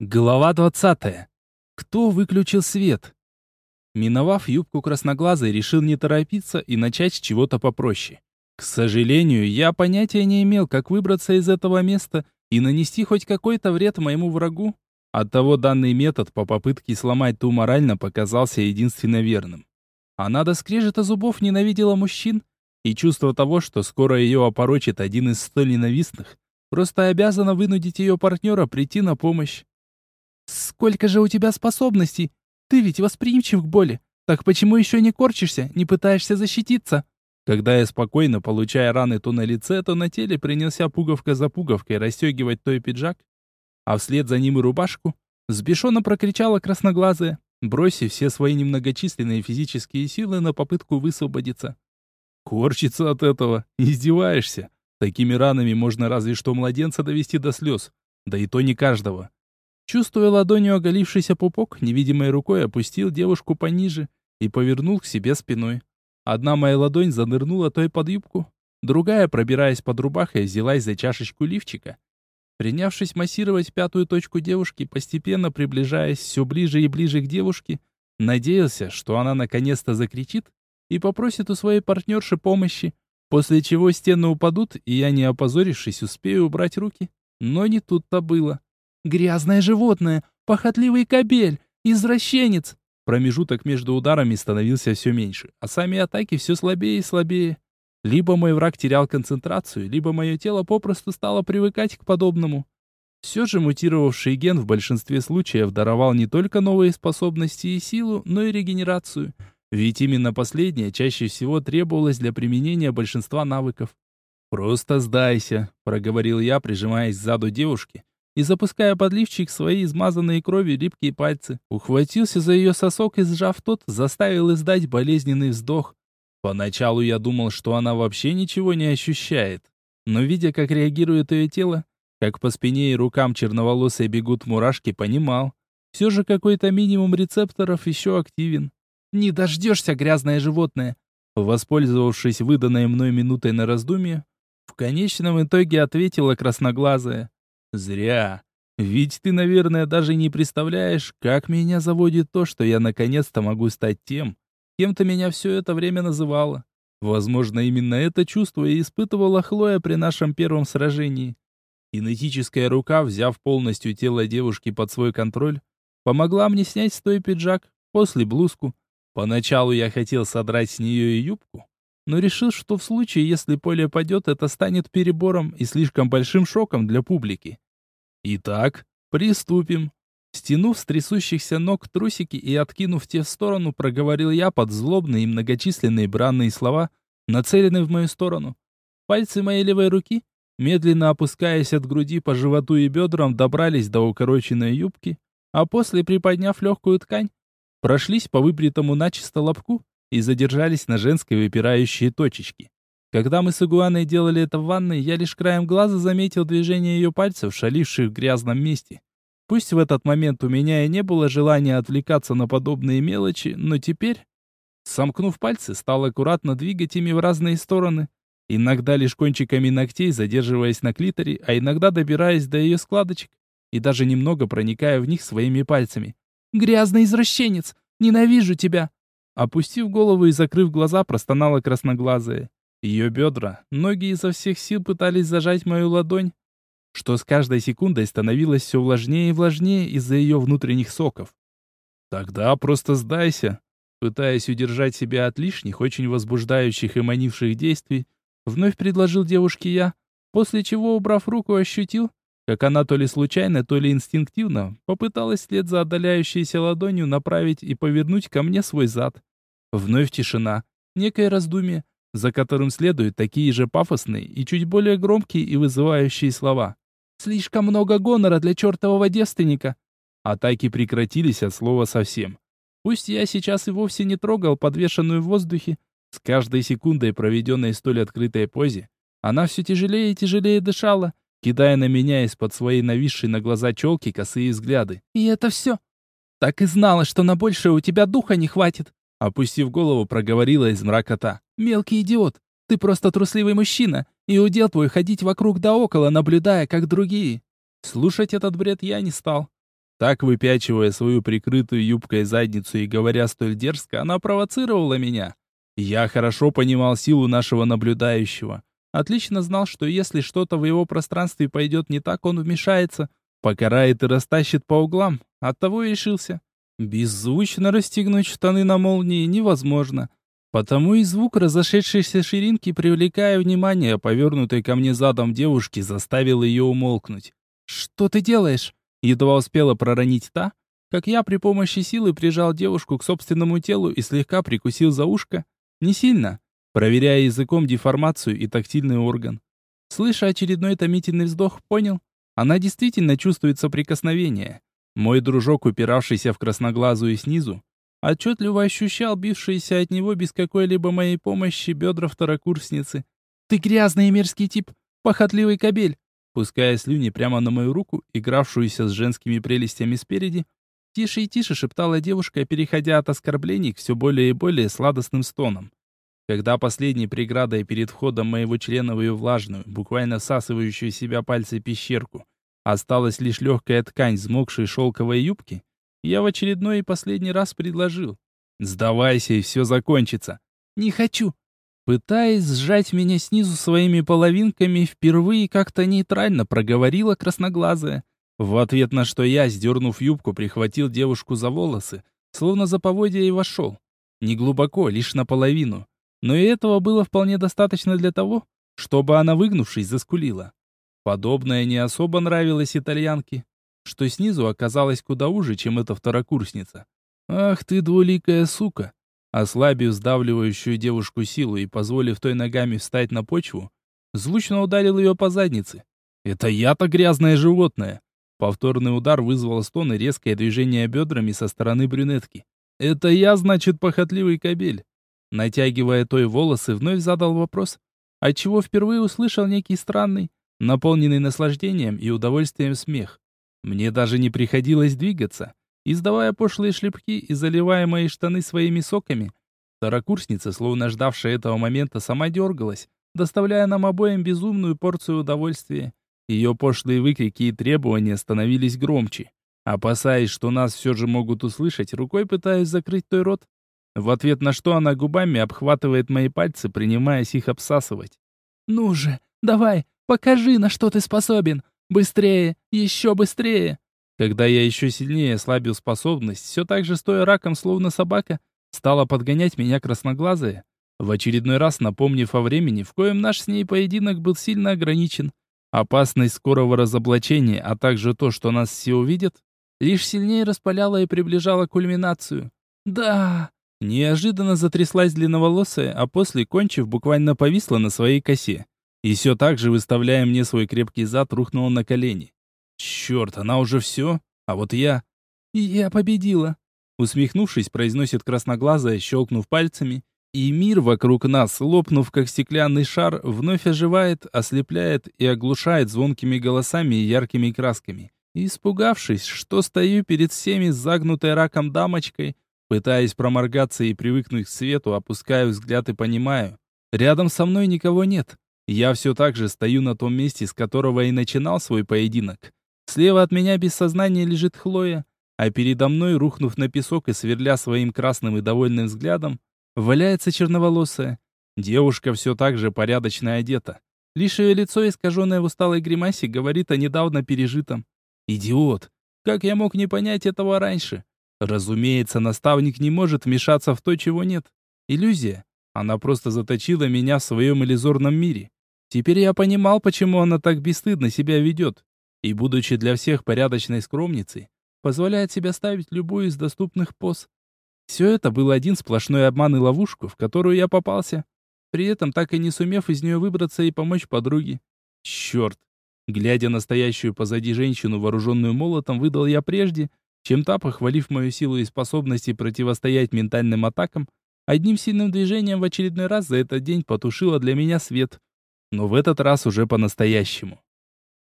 Глава 20. Кто выключил свет? Миновав юбку красноглазой, решил не торопиться и начать с чего-то попроще. К сожалению, я понятия не имел, как выбраться из этого места и нанести хоть какой-то вред моему врагу. Оттого данный метод по попытке сломать ту морально показался единственно верным. Она до скрежета зубов ненавидела мужчин, и чувство того, что скоро ее опорочит один из столь ненавистных, просто обязана вынудить ее партнера прийти на помощь. Сколько же у тебя способностей? Ты ведь восприимчив к боли. Так почему еще не корчишься, не пытаешься защититься? Когда я спокойно, получая раны то на лице, то на теле, принялся пуговка за пуговкой расстегивать той пиджак, а вслед за ним и рубашку, сбешенно прокричала красноглазая, бросив все свои немногочисленные физические силы на попытку высвободиться. Корчиться от этого, издеваешься. Такими ранами можно разве что младенца довести до слез, да и то не каждого. Чувствуя ладонью оголившийся пупок, невидимой рукой опустил девушку пониже и повернул к себе спиной. Одна моя ладонь занырнула той под юбку, другая, пробираясь под рубахой, взялась за чашечку лифчика. Принявшись массировать пятую точку девушки, постепенно приближаясь все ближе и ближе к девушке, надеялся, что она наконец-то закричит и попросит у своей партнерши помощи, после чего стены упадут, и я, не опозорившись, успею убрать руки. Но не тут-то было. Грязное животное, похотливый кобель, извращенец. Промежуток между ударами становился все меньше, а сами атаки все слабее и слабее. Либо мой враг терял концентрацию, либо мое тело попросту стало привыкать к подобному. Все же мутировавший ген в большинстве случаев даровал не только новые способности и силу, но и регенерацию. Ведь именно последнее чаще всего требовалось для применения большинства навыков. «Просто сдайся», — проговорил я, прижимаясь к заду девушки, и, запуская подливчик свои измазанные кровью липкие пальцы, ухватился за ее сосок и, сжав тот, заставил издать болезненный вздох. Поначалу я думал, что она вообще ничего не ощущает, но видя, как реагирует ее тело, как по спине и рукам черноволосой бегут мурашки, понимал, все же какой-то минимум рецепторов еще активен. «Не дождешься, грязное животное!» Воспользовавшись выданной мной минутой на раздумье, в конечном итоге ответила красноглазая. Зря. Ведь ты, наверное, даже не представляешь, как меня заводит то, что я наконец-то могу стать тем, кем ты меня все это время называла. Возможно, именно это чувство и испытывала Хлоя при нашем первом сражении. Кинетическая рука, взяв полностью тело девушки под свой контроль, помогла мне снять с той пиджак, после блузку. Поначалу я хотел содрать с нее и юбку, но решил, что в случае, если поле падет, это станет перебором и слишком большим шоком для публики. Итак, приступим. Стянув с трясущихся ног трусики и откинув те в сторону, проговорил я под злобные и многочисленные бранные слова, нацеленные в мою сторону. Пальцы моей левой руки, медленно опускаясь от груди по животу и бедрам, добрались до укороченной юбки, а после, приподняв легкую ткань, прошлись по выбритому начисто лобку и задержались на женской выпирающей точечке. Когда мы с Игуаной делали это в ванной, я лишь краем глаза заметил движение ее пальцев, шаливших в грязном месте. Пусть в этот момент у меня и не было желания отвлекаться на подобные мелочи, но теперь, сомкнув пальцы, стал аккуратно двигать ими в разные стороны, иногда лишь кончиками ногтей задерживаясь на клиторе, а иногда добираясь до ее складочек и даже немного проникая в них своими пальцами. «Грязный извращенец! Ненавижу тебя!» Опустив голову и закрыв глаза, простонала красноглазая. Ее бедра, ноги изо всех сил пытались зажать мою ладонь, что с каждой секундой становилось все влажнее и влажнее из-за ее внутренних соков. Тогда просто сдайся. Пытаясь удержать себя от лишних, очень возбуждающих и манивших действий, вновь предложил девушке я, после чего, убрав руку, ощутил, как она то ли случайно, то ли инстинктивно попыталась вслед за отдаляющейся ладонью направить и повернуть ко мне свой зад. Вновь тишина, некое раздумье, за которым следуют такие же пафосные и чуть более громкие и вызывающие слова. «Слишком много гонора для чертового девственника!» Атаки прекратились от слова совсем. Пусть я сейчас и вовсе не трогал подвешенную в воздухе, с каждой секундой, проведенной в столь открытой позе, она все тяжелее и тяжелее дышала, кидая на меня из-под своей нависшей на глаза челки косые взгляды. «И это все? Так и знала, что на большее у тебя духа не хватит!» Опустив голову, проговорила из мрака та. «Мелкий идиот! Ты просто трусливый мужчина, и удел твой ходить вокруг да около, наблюдая, как другие». Слушать этот бред я не стал. Так выпячивая свою прикрытую юбкой задницу и говоря столь дерзко, она провоцировала меня. Я хорошо понимал силу нашего наблюдающего. Отлично знал, что если что-то в его пространстве пойдет не так, он вмешается, покарает и растащит по углам. Оттого и решился. Беззвучно расстегнуть штаны на молнии невозможно. Потому и звук разошедшейся ширинки, привлекая внимание повернутой ко мне задом девушки, заставил ее умолкнуть. «Что ты делаешь?» Едва успела проронить та, как я при помощи силы прижал девушку к собственному телу и слегка прикусил за ушко. Не сильно, проверяя языком деформацию и тактильный орган. Слыша очередной томительный вздох, понял, она действительно чувствует соприкосновение. Мой дружок, упиравшийся в красноглазую снизу, отчетливо ощущал бившиеся от него без какой-либо моей помощи бедра второкурсницы. «Ты грязный и мерзкий тип, похотливый кобель!» Пуская слюни прямо на мою руку, игравшуюся с женскими прелестями спереди, тише и тише шептала девушка, переходя от оскорблений к все более и более сладостным стонам. Когда последней преградой перед входом моего члена в ее влажную, буквально всасывающую себя пальцы пещерку, осталась лишь легкая ткань взмокшей шелковой юбки, я в очередной и последний раз предложил. «Сдавайся, и все закончится». «Не хочу», Пытаясь сжать меня снизу своими половинками, впервые как-то нейтрально проговорила красноглазая. В ответ на что я, сдернув юбку, прихватил девушку за волосы, словно за поводья и вошел. Не глубоко, лишь наполовину. Но и этого было вполне достаточно для того, чтобы она, выгнувшись, заскулила. Подобное не особо нравилось итальянке, что снизу оказалось куда уже, чем эта второкурсница. «Ах ты, двуликая сука!» Ослабив сдавливающую девушку силу и позволив той ногами встать на почву, звучно ударил ее по заднице. «Это я-то грязное животное!» Повторный удар вызвал стон и резкое движение бедрами со стороны брюнетки. «Это я, значит, похотливый кобель!» Натягивая той волосы, вновь задал вопрос, отчего впервые услышал некий странный, наполненный наслаждением и удовольствием смех. Мне даже не приходилось двигаться, Издавая пошлые шлепки и заливая мои штаны своими соками, второкурсница, словно ждавшая этого момента, сама дергалась, доставляя нам обоим безумную порцию удовольствия. Ее пошлые выкрики и требования становились громче. Опасаясь, что нас все же могут услышать, рукой пытаюсь закрыть той рот, в ответ на что она губами обхватывает мои пальцы, принимаясь их обсасывать. «Ну же, давай, покажи, на что ты способен! Быстрее, еще быстрее!» Когда я еще сильнее ослабил способность, все так же стоя раком, словно собака, стала подгонять меня красноглазая, в очередной раз напомнив о времени, в коем наш с ней поединок был сильно ограничен. Опасность скорого разоблачения, а также то, что нас все увидят, лишь сильнее распаляла и приближала кульминацию. «Да!» Неожиданно затряслась длинноволосая, а после, кончив, буквально повисла на своей косе. И все так же, выставляя мне свой крепкий зад, рухнула на колени. Черт, она уже все? А вот я... Я победила. Усмехнувшись, произносит красноглазая, щелкнув пальцами, и мир вокруг нас, лопнув как стеклянный шар, вновь оживает, ослепляет и оглушает звонкими голосами и яркими красками. Испугавшись, что стою перед всеми загнутой раком дамочкой, пытаясь проморгаться и привыкнуть к свету, опускаю взгляд и понимаю, рядом со мной никого нет. Я все так же стою на том месте, с которого и начинал свой поединок. Слева от меня без сознания лежит Хлоя, а передо мной, рухнув на песок и сверля своим красным и довольным взглядом, валяется черноволосая. Девушка все так же порядочно одета. Лишь ее лицо, искаженное в усталой гримасе, говорит о недавно пережитом. Идиот! Как я мог не понять этого раньше? Разумеется, наставник не может вмешаться в то, чего нет. Иллюзия. Она просто заточила меня в своем иллюзорном мире. Теперь я понимал, почему она так бесстыдно себя ведет и, будучи для всех порядочной скромницей, позволяет себе ставить любую из доступных поз. Все это был один сплошной обман и ловушку, в которую я попался, при этом так и не сумев из нее выбраться и помочь подруге. Черт! Глядя на стоящую позади женщину, вооруженную молотом, выдал я прежде, чем та, похвалив мою силу и способности противостоять ментальным атакам, одним сильным движением в очередной раз за этот день потушила для меня свет. Но в этот раз уже по-настоящему.